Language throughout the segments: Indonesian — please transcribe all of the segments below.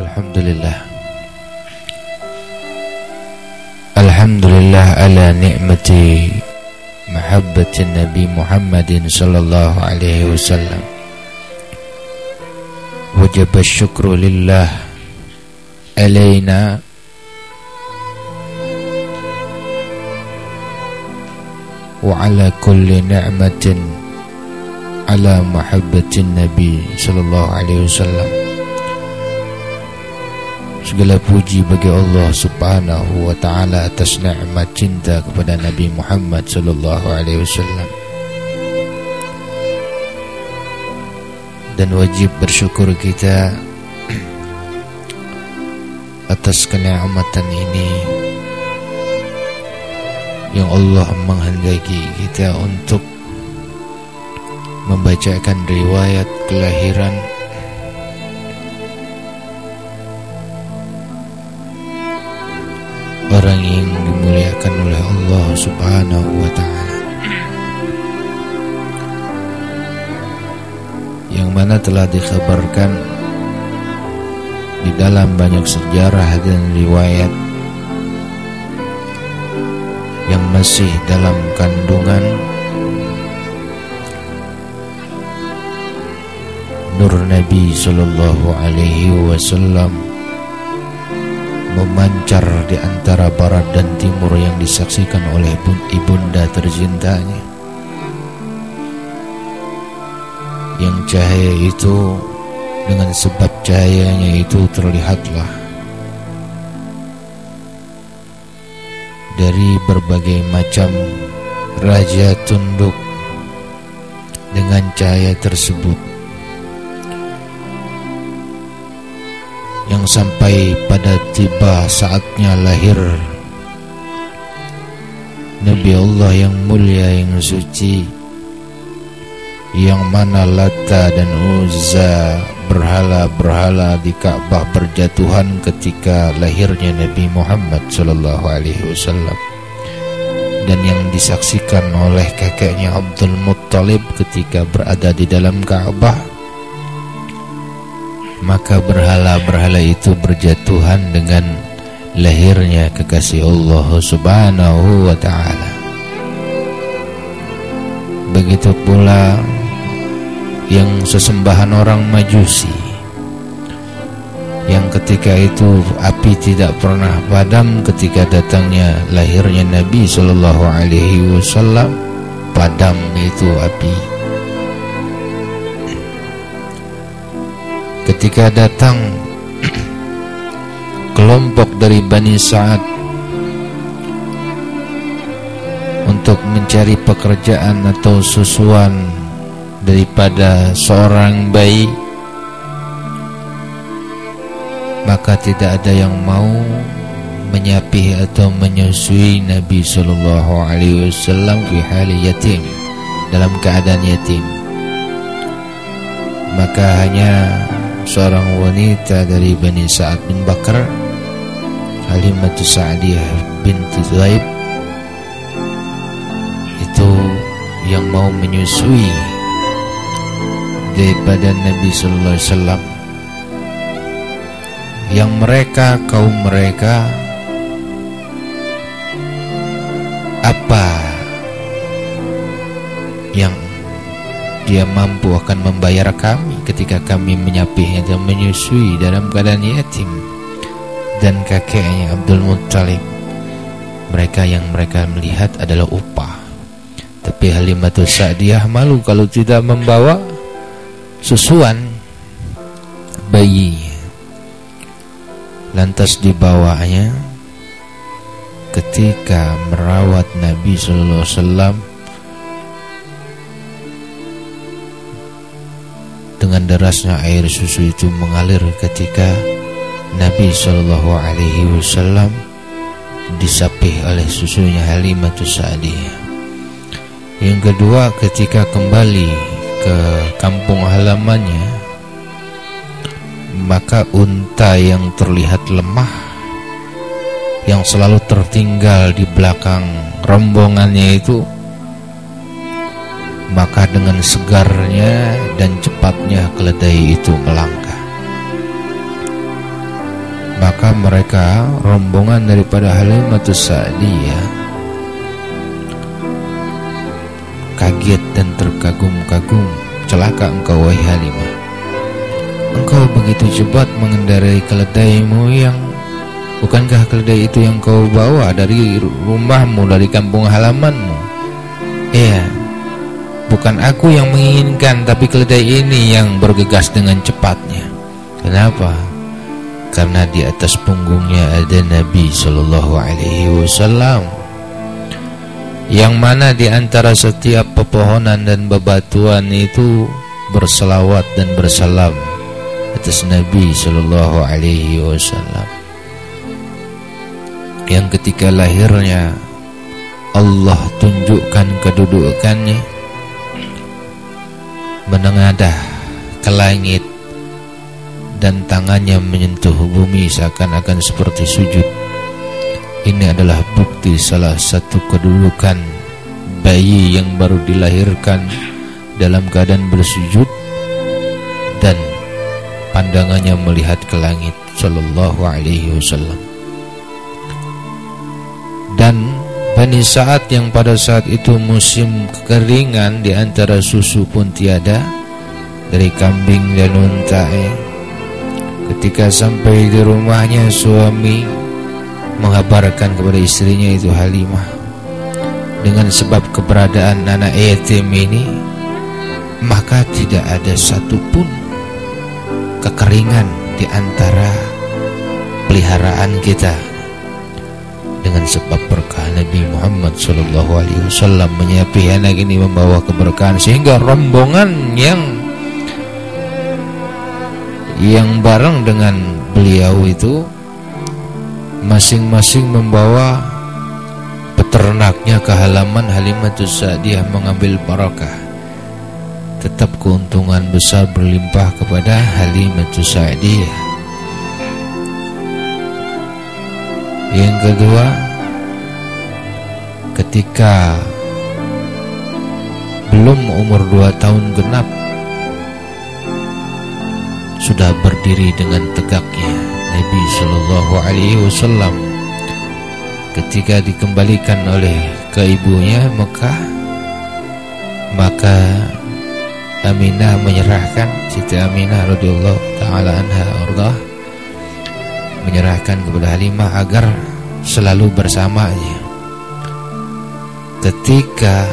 Alhamdulillah Alhamdulillah ala ni'mati mahabbati Nabi Muhammadin sallallahu alaihi wasallam Wajib syukru lillah alaina wa ala kulli ni'matin ala mahabbatin Nabi sallallahu alaihi wasallam Segala puji bagi Allah Subhanahu wa taala atas nikmat cinta kepada Nabi Muhammad sallallahu alaihi wasallam. Dan wajib bersyukur kita atas kenikmatan ini yang Allah menghendaki kita untuk membacakan riwayat kelahiran oleh Allah Subhanahu wa taala. Yang mana telah dikhabarkan di dalam banyak sejarah dan riwayat yang masih dalam kandungan nur Nabi sallallahu alaihi wasallam memancar di antara barat dan timur yang disaksikan oleh ibunda tercintanya. Yang cahaya itu dengan sebab cahayanya itu terlihatlah dari berbagai macam raja tunduk dengan cahaya tersebut yang sampai pada tiba saatnya lahir. Nabi Allah yang mulia yang suci yang mana Lata dan Uzza berhala-berhala di Ka'bah berjatuhan ketika lahirnya Nabi Muhammad sallallahu alaihi wasallam. Dan yang disaksikan oleh kakeknya Abdul Muttalib ketika berada di dalam Ka'bah maka berhala-berhala itu berjatuhan dengan lahirnya kekasih Allah Subhanahu wa taala. Begitu pula yang sesembahan orang Majusi yang ketika itu api tidak pernah padam ketika datangnya lahirnya Nabi Shallallahu alaihi wasallam padam itu api ketika datang kelompok dari Bani Sa'ad untuk mencari pekerjaan atau susuan daripada seorang bayi maka tidak ada yang mau menyapih atau menyusui Nabi sallallahu alaihi wasallam di hali yatim dalam keadaan yatim. Maka hanya seorang wanita dari Bani Sa'ad bin Bakar Halimatu Sa'diyah binti Zaib itu yang mau menyusui daripada Nabi sallallahu alaihi wasallam. Yang mereka kaum mereka dia mampu akan membayar kami ketika kami menyapihnya dan menyusui dalam keadaan yatim. Dan kakeknya Abdul Muttalib mereka yang mereka melihat adalah upah. Tapi Halimatul Sa'diyah malu kalau tidak membawa susuan bayi. Lantas dibawanya ketika merawat Nabi sallallahu alaihi wasallam dengan derasnya air susu itu mengalir ketika Nabi Shallallahu Alaihi Wasallam disapih oleh susunya Halimatus Sa'diyah. Yang kedua ketika kembali ke kampung halamannya maka unta yang terlihat lemah yang selalu tertinggal di belakang rombongannya itu maka dengan segarnya dan cepatnya keledai itu melangkah. maka mereka rombongan daripada Halimatus Sa'diyah kaget dan terkagum-kagum celaka engkau wahai Halimah engkau begitu cepat mengendarai keledaimu yang bukankah keledai itu yang kau bawa dari rumahmu dari kampung halamanmu iya bukan aku yang menginginkan tapi keledai ini yang bergegas dengan cepatnya. Kenapa? Karena di atas punggungnya ada Nabi Shallallahu Alaihi Wasallam. Yang mana di antara setiap pepohonan dan bebatuan itu berselawat dan bersalam atas Nabi Shallallahu Alaihi Wasallam. Yang ketika lahirnya Allah tunjukkan kedudukannya menengadah ke langit dan tangannya menyentuh bumi seakan-akan seperti sujud. Ini adalah bukti salah satu kedudukan bayi yang baru dilahirkan dalam keadaan bersujud dan pandangannya melihat ke langit sallallahu alaihi wasallam. Dan Bani saat yang pada saat itu musim kekeringan di antara susu pun tiada dari kambing dan unta eh, Ketika sampai di rumahnya suami mengabarkan kepada istrinya itu Halimah dengan sebab keberadaan anak yatim ini maka tidak ada satupun kekeringan di antara peliharaan kita dengan sebab berkah Nabi Muhammad Sallallahu Alaihi Wasallam. Menyiapi anak ini membawa keberkahan sehingga rombongan yang yang bareng dengan beliau itu masing-masing membawa peternaknya ke halaman Halimatus Sa'diyah mengambil barakah tetap keuntungan besar berlimpah kepada Halimatus Sa'diyah yang kedua ketika belum umur dua tahun genap sudah berdiri dengan tegaknya Nabi Shallallahu Alaihi Wasallam. Ketika dikembalikan oleh ke ibunya Mekah maka Aminah menyerahkan Siti Aminah radhiyallahu taala anha ardah menyerahkan kepada Halimah agar selalu bersamanya. Ketika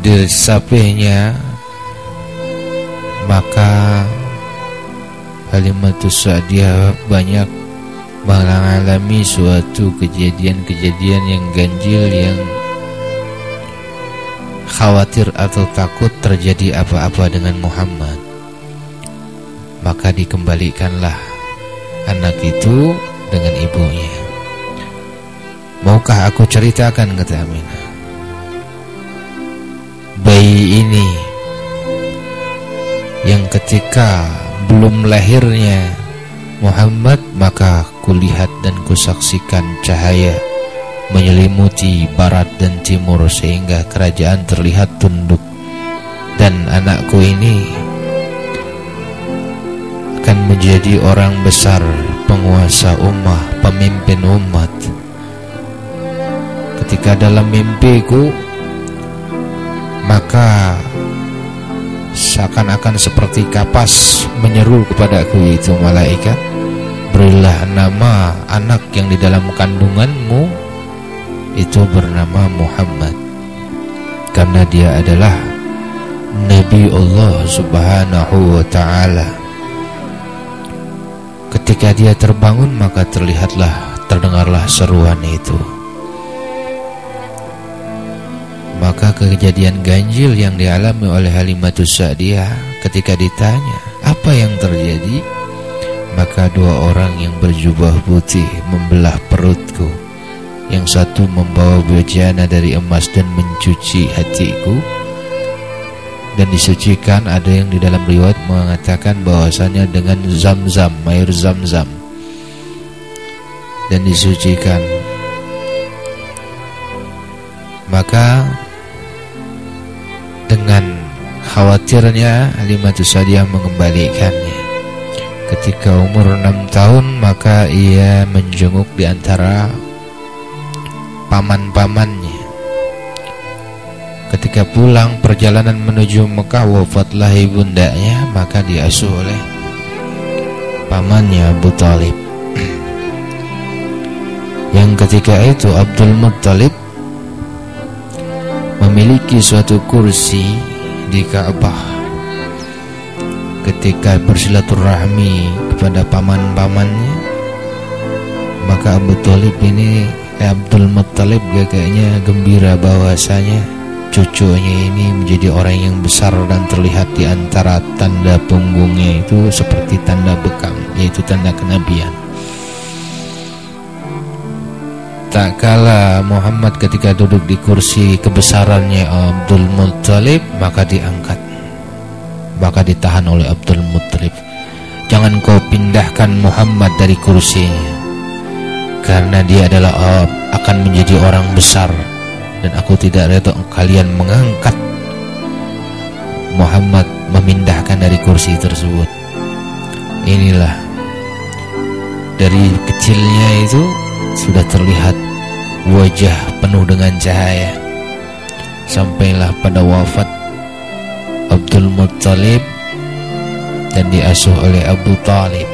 disapihnya maka Halimatus Sa'diyah banyak mengalami suatu kejadian-kejadian yang ganjil yang khawatir atau takut terjadi apa-apa dengan Muhammad maka dikembalikanlah anak itu dengan ibunya. Maukah aku ceritakan kata Aminah? Bayi ini yang ketika belum lahirnya Muhammad maka kulihat dan kusaksikan cahaya menyelimuti barat dan timur sehingga kerajaan terlihat tunduk. Dan anakku ini menjadi orang besar penguasa ummah pemimpin umat. Ketika dalam mimpiku maka seakan-akan seperti kapas menyeru kepadaku yaitu malaikat. Berilah nama anak yang di dalam kandunganmu itu bernama Muhammad. Karena dia adalah Nabi Allah subhanahu wa ta'ala ketika dia terbangun maka terlihatlah terdengarlah seruan itu. Maka kejadian ganjil yang dialami oleh Halimatus Sa'diyah ketika ditanya apa yang terjadi? Maka dua orang yang berjubah putih membelah perutku. Yang satu membawa bejana dari emas dan mencuci hatiku dan disucikan ada yang di dalam riwayat mengatakan bahwasanya dengan zam-zam air zam-zam dan disucikan maka dengan khawatirnya Halimatus Sadiah mengembalikannya Ketika umur enam tahun maka ia menjenguk di antara paman-pamannya. Ketika pulang perjalanan menuju Mekah wafatlah ibundanya maka diasuh oleh pamannya Abu Talib. Yang ketika itu Abdul Muttalib memiliki suatu kursi di Ka'bah ketika bersilaturahmi kepada paman-pamannya maka Abu Talib ini eh, Abdul Muttalib gagaknya gembira bahwasanya cucunya ini menjadi orang yang besar dan terlihat di antara tanda punggungnya itu seperti tanda bekam yaitu tanda kenabian. Tak kala Muhammad ketika duduk di kursi kebesarannya Abdul Muttalib maka diangkat. Maka ditahan oleh Abdul Muttalib. Jangan kau pindahkan Muhammad dari kursinya karena dia adalah uh, akan menjadi orang besar dan aku tidak rela kalian mengangkat Muhammad memindahkan dari kursi tersebut. Inilah dari kecilnya itu sudah terlihat wajah penuh dengan cahaya. Sampailah pada wafat Abdul Muttalib dan diasuh oleh Abu Talib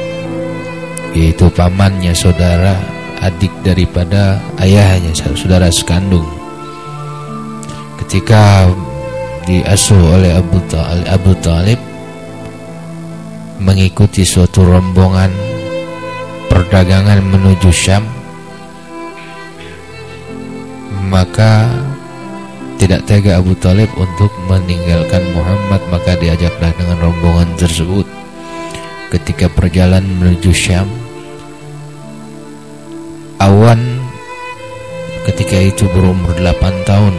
yaitu pamannya saudara adik daripada ayahnya saudara sekandung ketika diasuh oleh Abu Talib, Abu Talib mengikuti suatu rombongan perdagangan menuju Syam maka tidak tega Abu Talib untuk meninggalkan Muhammad maka diajaklah dengan rombongan tersebut. Ketika perjalanan menuju Syam awan ketika itu berumur 8 tahun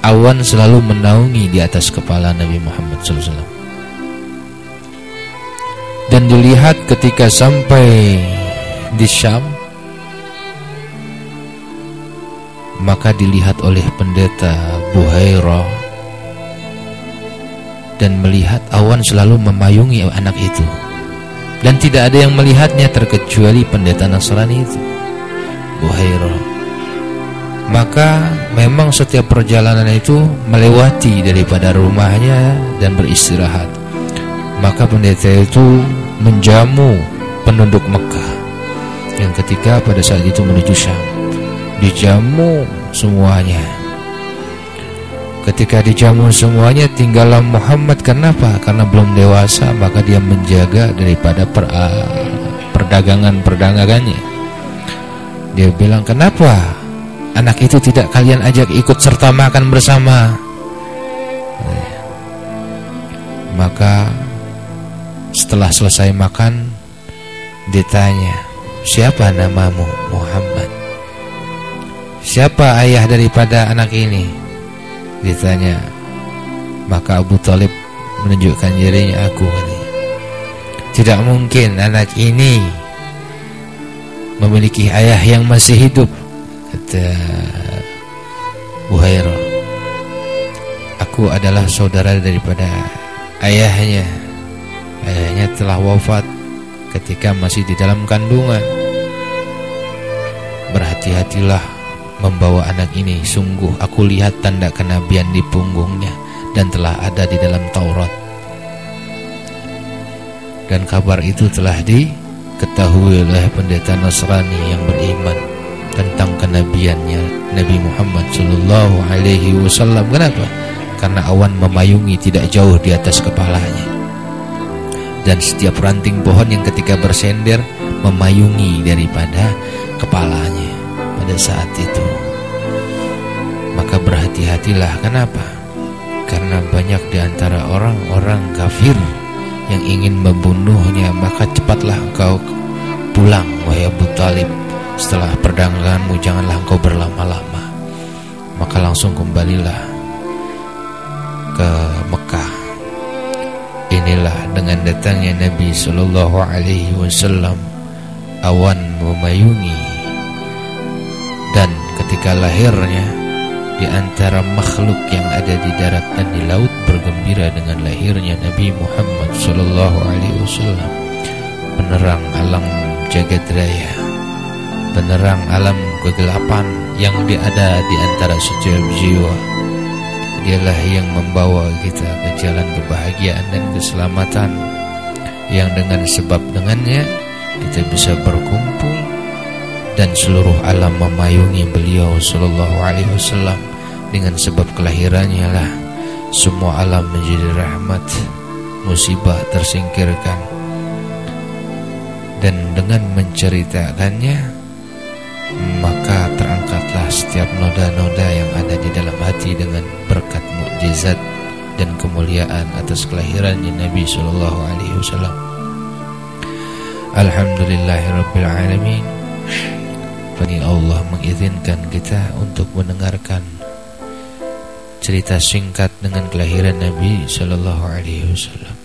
awan selalu menaungi di atas kepala Nabi Muhammad SAW dan dilihat ketika sampai di Syam maka dilihat oleh pendeta Buhaira dan melihat awan selalu memayungi anak itu. Dan tidak ada yang melihatnya terkecuali pendeta Nasrani itu Buhaira maka memang setiap perjalanan itu melewati daripada rumahnya dan beristirahat. Maka pendeta itu menjamu penduduk Mekah. Yang ketika pada saat itu menuju Syam. Dijamu semuanya. Ketika dijamu semuanya tinggallah Muhammad. Kenapa? Karena belum dewasa maka dia menjaga daripada per, uh, perdagangan perdagangannya dia bilang kenapa anak itu tidak kalian ajak ikut serta makan bersama maka setelah selesai makan ditanya siapa namamu Muhammad Siapa ayah daripada anak ini? Ditanya. Maka Abu Talib menunjukkan jarinya aku. Tidak mungkin anak ini memiliki ayah yang masih hidup kata Buhairah. Aku adalah saudara daripada ayahnya. Ayahnya telah wafat ketika masih di dalam kandungan. Berhati-hatilah membawa anak ini. Sungguh aku lihat tanda kenabian di punggungnya Dan telah ada di dalam Taurat. Dan kabar itu telah diketahui oleh pendeta Nasrani yang beriman Tentang kenabiannya Nabi Muhammad Sallallahu Alaihi Wasallam. Kenapa? Karena awan memayungi tidak jauh di atas kepalanya. Dan setiap ranting pohon yang ketika bersender Memayungi daripada kepalanya pada saat itu. Maka berhati-hatilah. Kenapa? Karena banyak di antara orang-orang kafir Yang ingin membunuhnya Maka cepatlah engkau pulang Wahai Abu Talib Setelah perdaganganmu janganlah engkau berlama-lama. Maka langsung kembalilah Ke Mekah. Inilah dengan datangnya Nabi Sallallahu Alaihi Wasallam awan memayungi. Dan ketika lahirnya di antara makhluk yang ada di darat dan di laut bergembira dengan lahirnya Nabi Muhammad sallallahu alaihi wasallam penerang alam jagat raya penerang alam kegelapan yang ada di antara setiap jiwa. Dialah yang membawa kita ke jalan kebahagiaan dan keselamatan yang dengan sebab dengannya kita bisa berkumpul dan seluruh alam memayungi beliau sallallahu alaihi wasallam. Dengan sebab kelahirannya lah semua alam menjadi rahmat musibah tersingkirkan. Dan dengan menceritakannya maka terangkatlah setiap noda-noda yang ada di dalam hati dengan berkat mukjizat dan kemuliaan atas kelahirannya Nabi sallallahu alaihi wasallam. Alhamdulillahirabbil alamin. Fani Allah mengizinkan kita untuk mendengarkan cerita singkat dengan kelahiran Nabi sallallahu alaihi wasallam